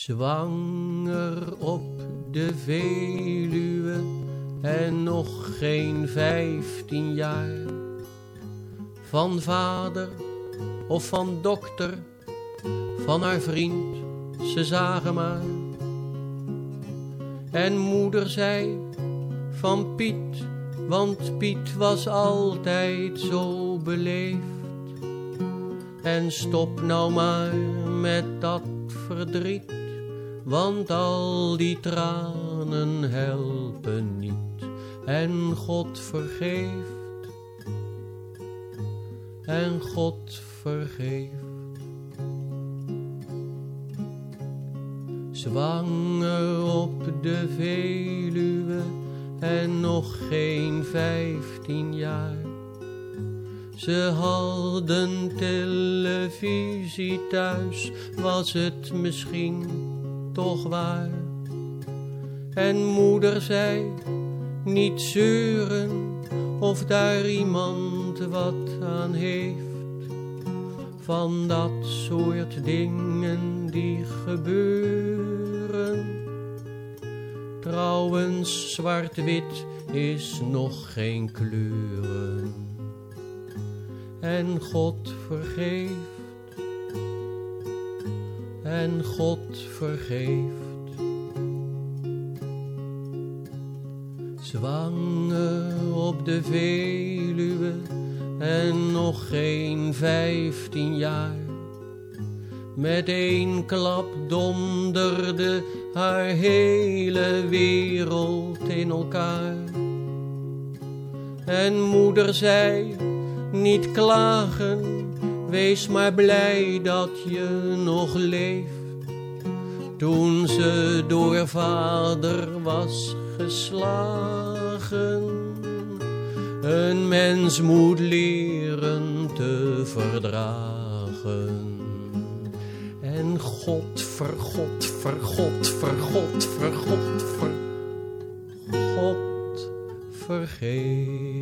Zwanger op de Veluwe en nog geen vijftien jaar. Van vader of van dokter, van haar vriend, ze zagen maar. En moeder zei van Piet, want Piet was altijd zo beleefd. En stop nou maar met dat verdriet, want al die tranen helpen niet. En God vergeeft, en God vergeeft. Zwanger op de Veluwe en nog geen vijftien jaar. Ze hadden televisie thuis, was het misschien waar. En moeder zei, niet zeuren of daar iemand wat aan heeft. Van dat soort dingen die gebeuren. Trouwens, zwart-wit is nog geen kleuren. En God vergeeft. En God vergeeft. Zwanger op de Veluwe en nog geen vijftien jaar. Met één klap donderde haar hele wereld in elkaar. En moeder zei, niet klagen, wees maar blij dat je nog leeft. Toen ze door vader was geslagen. Een mens moet leren te verdragen. En God, vergod, vergod, vergod, vergod, ver, God vergeet.